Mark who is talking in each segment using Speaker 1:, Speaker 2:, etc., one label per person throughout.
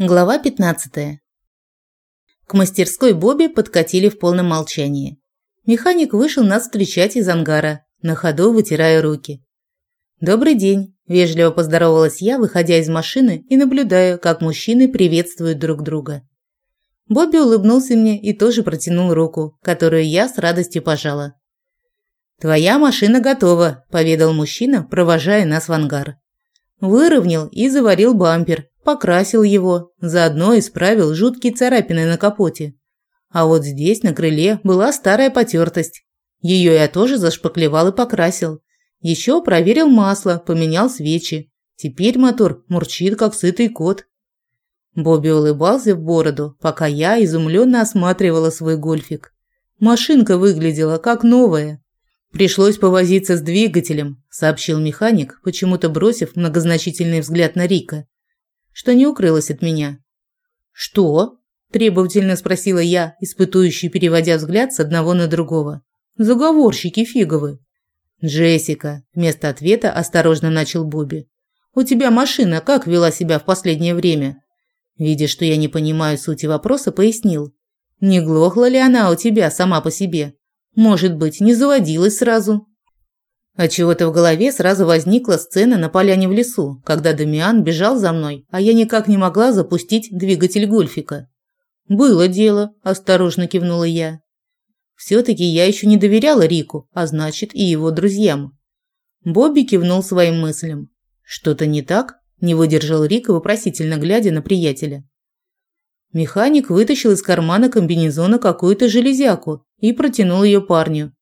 Speaker 1: Глава 15. К мастерской Бобби подкатили в полном молчании. Механик вышел нас встречать из ангара, на ходу вытирая руки. «Добрый день», – вежливо поздоровалась я, выходя из машины и наблюдая, как мужчины приветствуют друг друга. Бобби улыбнулся мне и тоже протянул руку, которую я с радостью пожала. «Твоя машина готова», – поведал мужчина, провожая нас в ангар. Выровнял и заварил бампер, покрасил его, заодно исправил жуткие царапины на капоте. А вот здесь, на крыле, была старая потертость. Ее я тоже зашпаклевал и покрасил. Еще проверил масло, поменял свечи. Теперь мотор мурчит, как сытый кот. Бобби улыбался в бороду, пока я изумленно осматривала свой гольфик. Машинка выглядела как новая. Пришлось повозиться с двигателем, сообщил механик, почему-то бросив многозначительный взгляд на Рика что не укрылось от меня. «Что?» – требовательно спросила я, испытующий, переводя взгляд с одного на другого. «Заговорщики фиговы». «Джессика», – вместо ответа осторожно начал Бобби. «У тебя машина как вела себя в последнее время?» Видя, что я не понимаю сути вопроса, пояснил. «Не глохла ли она у тебя сама по себе? Может быть, не заводилась сразу?» А чего-то в голове сразу возникла сцена на поляне в лесу, когда Дамиан бежал за мной, а я никак не могла запустить двигатель гольфика. «Было дело», – осторожно кивнула я. Все-таки я еще не доверяла Рику, а значит и его друзьям. Бобби кивнул своим мыслям. «Что-то не так?» – не выдержал Рика, вопросительно глядя на приятеля. Механик вытащил из кармана комбинезона какую-то железяку и протянул ее парню.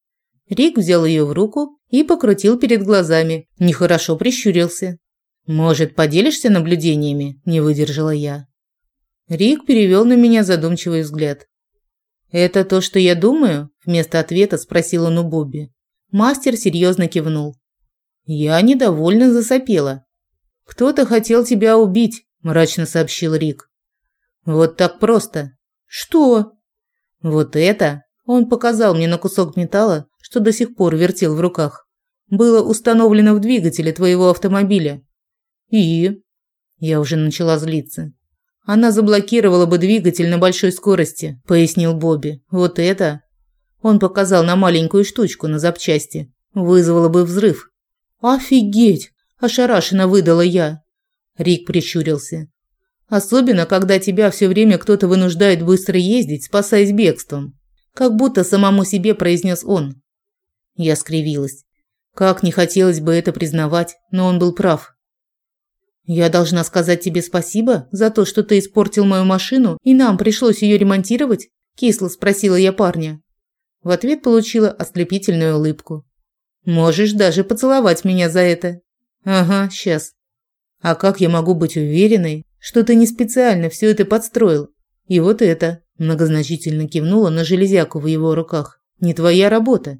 Speaker 1: Рик взял ее в руку и покрутил перед глазами, нехорошо прищурился. «Может, поделишься наблюдениями?» – не выдержала я. Рик перевел на меня задумчивый взгляд. «Это то, что я думаю?» – вместо ответа спросил он у Бобби. Мастер серьезно кивнул. Я недовольно засопела. «Кто-то хотел тебя убить», – мрачно сообщил Рик. «Вот так просто». «Что?» «Вот это?» – он показал мне на кусок металла, что до сих пор вертел в руках, было установлено в двигателе твоего автомобиля. И? Я уже начала злиться. Она заблокировала бы двигатель на большой скорости, пояснил Бобби. Вот это? Он показал на маленькую штучку на запчасти. Вызвало бы взрыв. Офигеть! Ошарашенно выдала я. Рик прищурился. Особенно, когда тебя все время кто-то вынуждает быстро ездить, спасаясь бегством. Как будто самому себе произнес он. Я скривилась. Как не хотелось бы это признавать, но он был прав. Я должна сказать тебе спасибо за то, что ты испортил мою машину, и нам пришлось ее ремонтировать, кисло спросила я парня. В ответ получила ослепительную улыбку. Можешь даже поцеловать меня за это. Ага, сейчас. А как я могу быть уверенной, что ты не специально все это подстроил? И вот это, многозначительно кивнула на железяку в его руках. Не твоя работа.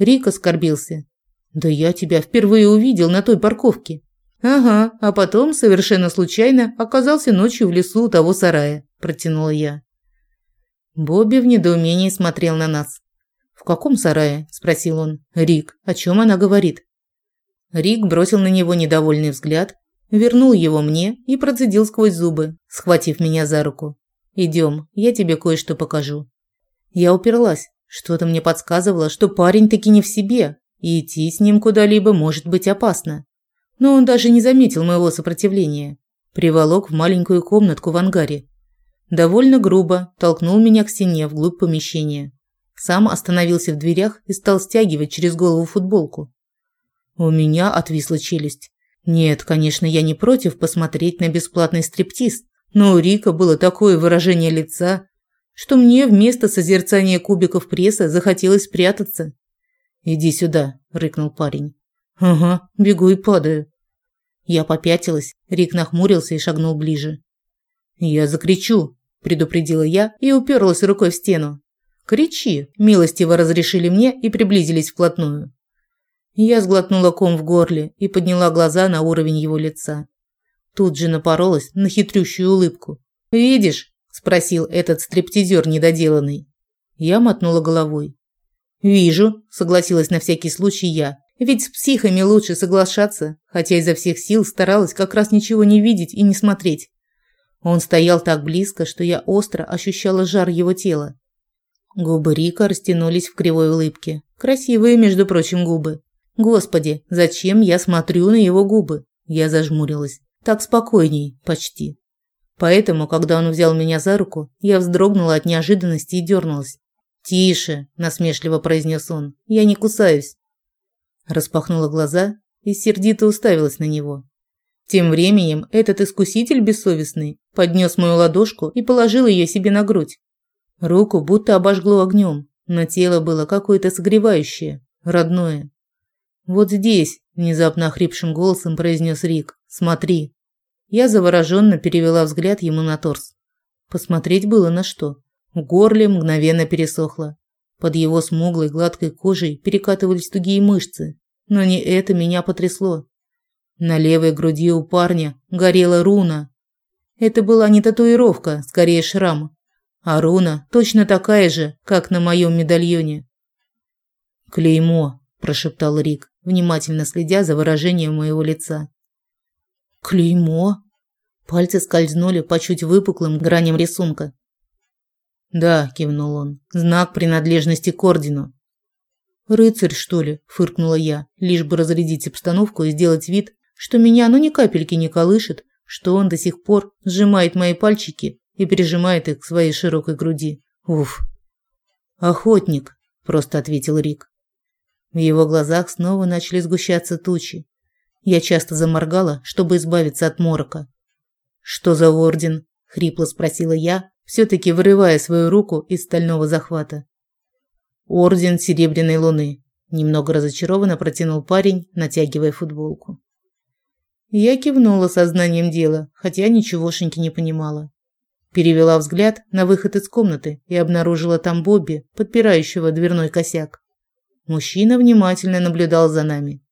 Speaker 1: Рик оскорбился. «Да я тебя впервые увидел на той парковке». «Ага, а потом, совершенно случайно, оказался ночью в лесу у того сарая», – протянула я. Бобби в недоумении смотрел на нас. «В каком сарае?» – спросил он. «Рик, о чем она говорит?» Рик бросил на него недовольный взгляд, вернул его мне и процедил сквозь зубы, схватив меня за руку. «Идем, я тебе кое-что покажу». Я уперлась. Что-то мне подсказывало, что парень таки не в себе, и идти с ним куда-либо может быть опасно. Но он даже не заметил моего сопротивления. Приволок в маленькую комнатку в ангаре. Довольно грубо толкнул меня к стене вглубь помещения. Сам остановился в дверях и стал стягивать через голову футболку. У меня отвисла челюсть. Нет, конечно, я не против посмотреть на бесплатный стриптиз, но у Рика было такое выражение лица, что мне вместо созерцания кубиков пресса захотелось спрятаться. «Иди сюда», – рыкнул парень. «Ага, бегу и падаю». Я попятилась, Рик нахмурился и шагнул ближе. «Я закричу», – предупредила я и уперлась рукой в стену. «Кричи», – милостиво разрешили мне и приблизились вплотную. Я сглотнула ком в горле и подняла глаза на уровень его лица. Тут же напоролась на хитрющую улыбку. «Видишь, спросил этот стриптизер недоделанный. Я мотнула головой. Вижу, согласилась на всякий случай я. Ведь с психами лучше соглашаться, хотя изо всех сил старалась как раз ничего не видеть и не смотреть. Он стоял так близко, что я остро ощущала жар его тела. Губы Рика растянулись в кривой улыбке. Красивые, между прочим, губы. Господи, зачем я смотрю на его губы? Я зажмурилась. Так спокойней, почти. Поэтому, когда он взял меня за руку, я вздрогнула от неожиданности и дернулась. «Тише», – насмешливо произнес он, – «я не кусаюсь». Распахнула глаза и сердито уставилась на него. Тем временем этот искуситель бессовестный поднес мою ладошку и положил ее себе на грудь. Руку будто обожгло огнем, но тело было какое-то согревающее, родное. «Вот здесь», – внезапно охрипшим голосом произнес Рик, – «смотри». Я завороженно перевела взгляд ему на торс. Посмотреть было на что. В горле мгновенно пересохло. Под его смуглой гладкой кожей перекатывались тугие мышцы, но не это меня потрясло. На левой груди у парня горела руна. Это была не татуировка, скорее шрам. А руна точно такая же, как на моем медальоне. «Клеймо», – прошептал Рик, внимательно следя за выражением моего лица. «Клеймо?» Пальцы скользнули по чуть выпуклым граням рисунка. «Да», – кивнул он, – «знак принадлежности к ордену». «Рыцарь, что ли?» – фыркнула я, лишь бы разрядить обстановку и сделать вид, что меня ну ни капельки не колышет, что он до сих пор сжимает мои пальчики и прижимает их к своей широкой груди. Уф. «Охотник», – просто ответил Рик. В его глазах снова начали сгущаться тучи. Я часто заморгала, чтобы избавиться от морока. «Что за орден?» – хрипло спросила я, все-таки вырывая свою руку из стального захвата. «Орден Серебряной Луны», – немного разочарованно протянул парень, натягивая футболку. Я кивнула сознанием дела, хотя ничегошеньки не понимала. Перевела взгляд на выход из комнаты и обнаружила там Бобби, подпирающего дверной косяк. Мужчина внимательно наблюдал за нами.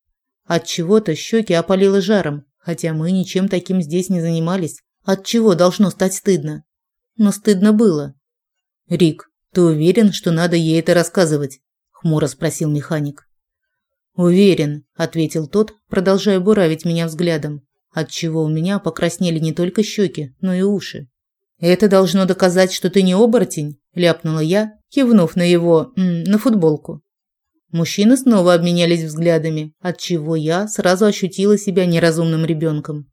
Speaker 1: От чего-то щеки опалило жаром, хотя мы ничем таким здесь не занимались. От чего должно стать стыдно? но стыдно было. «Рик, ты уверен, что надо ей это рассказывать?» – хмуро спросил механик. «Уверен», – ответил тот, продолжая буравить меня взглядом, отчего у меня покраснели не только щеки, но и уши. «Это должно доказать, что ты не оборотень», – ляпнула я, кивнув на его, на футболку. Мужчины снова обменялись взглядами, отчего я сразу ощутила себя неразумным ребенком.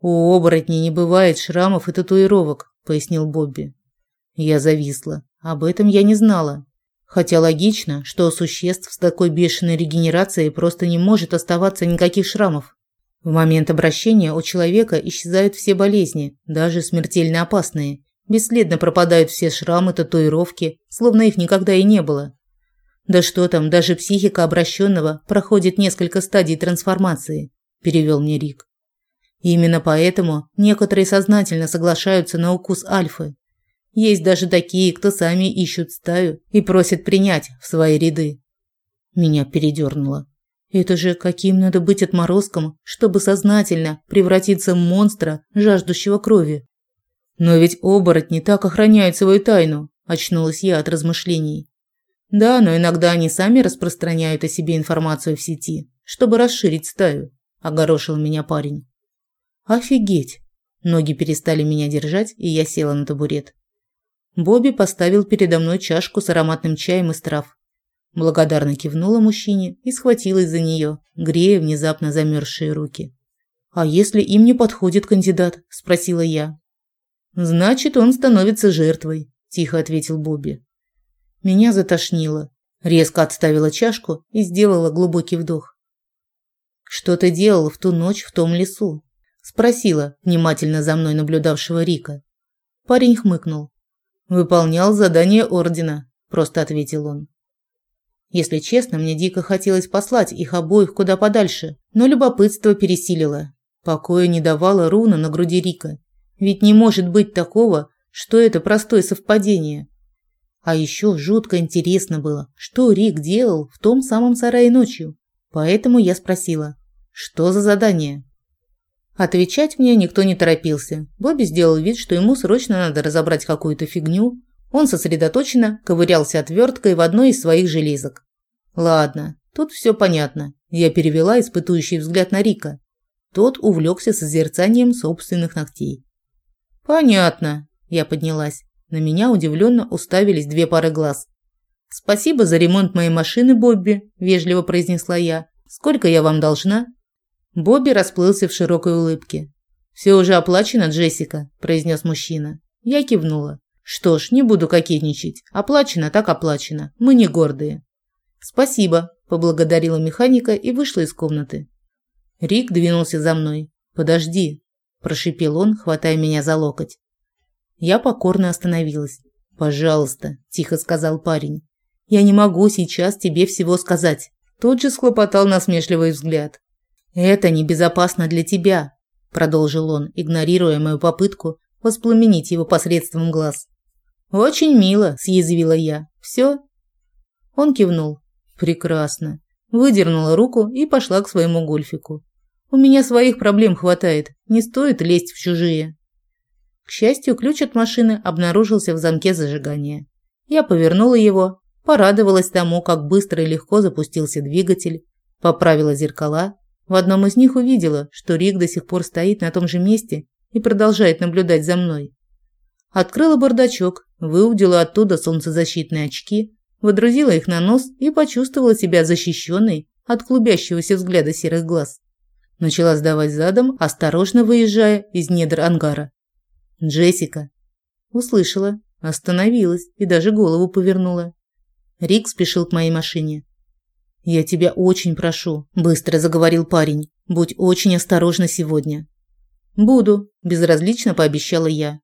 Speaker 1: У оборотней не бывает шрамов и татуировок, пояснил Бобби. Я зависла. Об этом я не знала. Хотя логично, что у существ с такой бешеной регенерацией просто не может оставаться никаких шрамов. В момент обращения у человека исчезают все болезни, даже смертельно опасные. Бесследно пропадают все шрамы, татуировки, словно их никогда и не было. Да что там, даже психика обращенного проходит несколько стадий трансформации, перевел мне Рик. Именно поэтому некоторые сознательно соглашаются на укус альфы. Есть даже такие, кто сами ищут стаю и просят принять в свои ряды. Меня передернуло. Это же каким надо быть отморозком, чтобы сознательно превратиться в монстра, жаждущего крови. Но ведь оборотни так охраняют свою тайну, очнулась я от размышлений. Да, но иногда они сами распространяют о себе информацию в сети, чтобы расширить стаю, огорошил меня парень. Офигеть! Ноги перестали меня держать, и я села на табурет. Бобби поставил передо мной чашку с ароматным чаем из трав. Благодарно кивнула мужчине и схватилась за нее, грея внезапно замерзшие руки. «А если им не подходит кандидат?» – спросила я. «Значит, он становится жертвой», – тихо ответил Бобби. Меня затошнило. Резко отставила чашку и сделала глубокий вдох. «Что ты делал в ту ночь в том лесу?» Спросила, внимательно за мной наблюдавшего Рика. Парень хмыкнул. «Выполнял задание Ордена», – просто ответил он. Если честно, мне дико хотелось послать их обоих куда подальше, но любопытство пересилило. Покоя не давала руна на груди Рика. Ведь не может быть такого, что это простое совпадение. А еще жутко интересно было, что Рик делал в том самом сарае ночью. Поэтому я спросила, что за задание? Отвечать мне никто не торопился. Бобби сделал вид, что ему срочно надо разобрать какую-то фигню. Он сосредоточенно ковырялся отверткой в одной из своих железок. Ладно, тут все понятно. Я перевела испытующий взгляд на Рика. Тот увлекся созерцанием собственных ногтей. Понятно. Я поднялась. На меня удивленно уставились две пары глаз. «Спасибо за ремонт моей машины, Бобби», – вежливо произнесла я. «Сколько я вам должна?» Бобби расплылся в широкой улыбке. «Все уже оплачено, Джессика», – произнес мужчина. Я кивнула. «Что ж, не буду кокетничать. Оплачено так оплачено. Мы не гордые». «Спасибо», – поблагодарила механика и вышла из комнаты. Рик двинулся за мной. «Подожди», – прошипел он, хватая меня за локоть. Я покорно остановилась. «Пожалуйста», – тихо сказал парень. «Я не могу сейчас тебе всего сказать». Тот же схлопотал насмешливый взгляд. «Это небезопасно для тебя», – продолжил он, игнорируя мою попытку воспламенить его посредством глаз. «Очень мило», – съязвила я. «Все?» Он кивнул. «Прекрасно». Выдернула руку и пошла к своему гольфику. «У меня своих проблем хватает, не стоит лезть в чужие». К счастью, ключ от машины обнаружился в замке зажигания. Я повернула его, порадовалась тому, как быстро и легко запустился двигатель, поправила зеркала. В одном из них увидела, что Рик до сих пор стоит на том же месте и продолжает наблюдать за мной. Открыла бардачок, выудила оттуда солнцезащитные очки, водрузила их на нос и почувствовала себя защищенной от клубящегося взгляда серых глаз. Начала сдавать задом, осторожно выезжая из недр ангара. «Джессика!» Услышала, остановилась и даже голову повернула. Рик спешил к моей машине. «Я тебя очень прошу», – быстро заговорил парень. «Будь очень осторожна сегодня». «Буду», – безразлично пообещала я.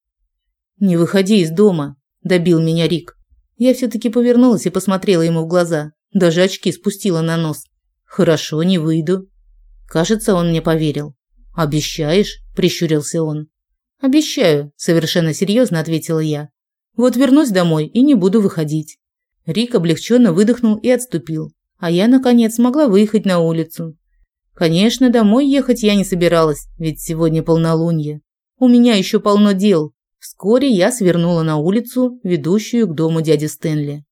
Speaker 1: «Не выходи из дома», – добил меня Рик. Я все-таки повернулась и посмотрела ему в глаза. Даже очки спустила на нос. «Хорошо, не выйду». Кажется, он мне поверил. «Обещаешь?» – прищурился он. «Обещаю», – совершенно серьезно ответила я. «Вот вернусь домой и не буду выходить». Рик облегченно выдохнул и отступил, а я, наконец, смогла выехать на улицу. Конечно, домой ехать я не собиралась, ведь сегодня полнолуние. У меня еще полно дел. Вскоре я свернула на улицу, ведущую к дому дяди Стэнли.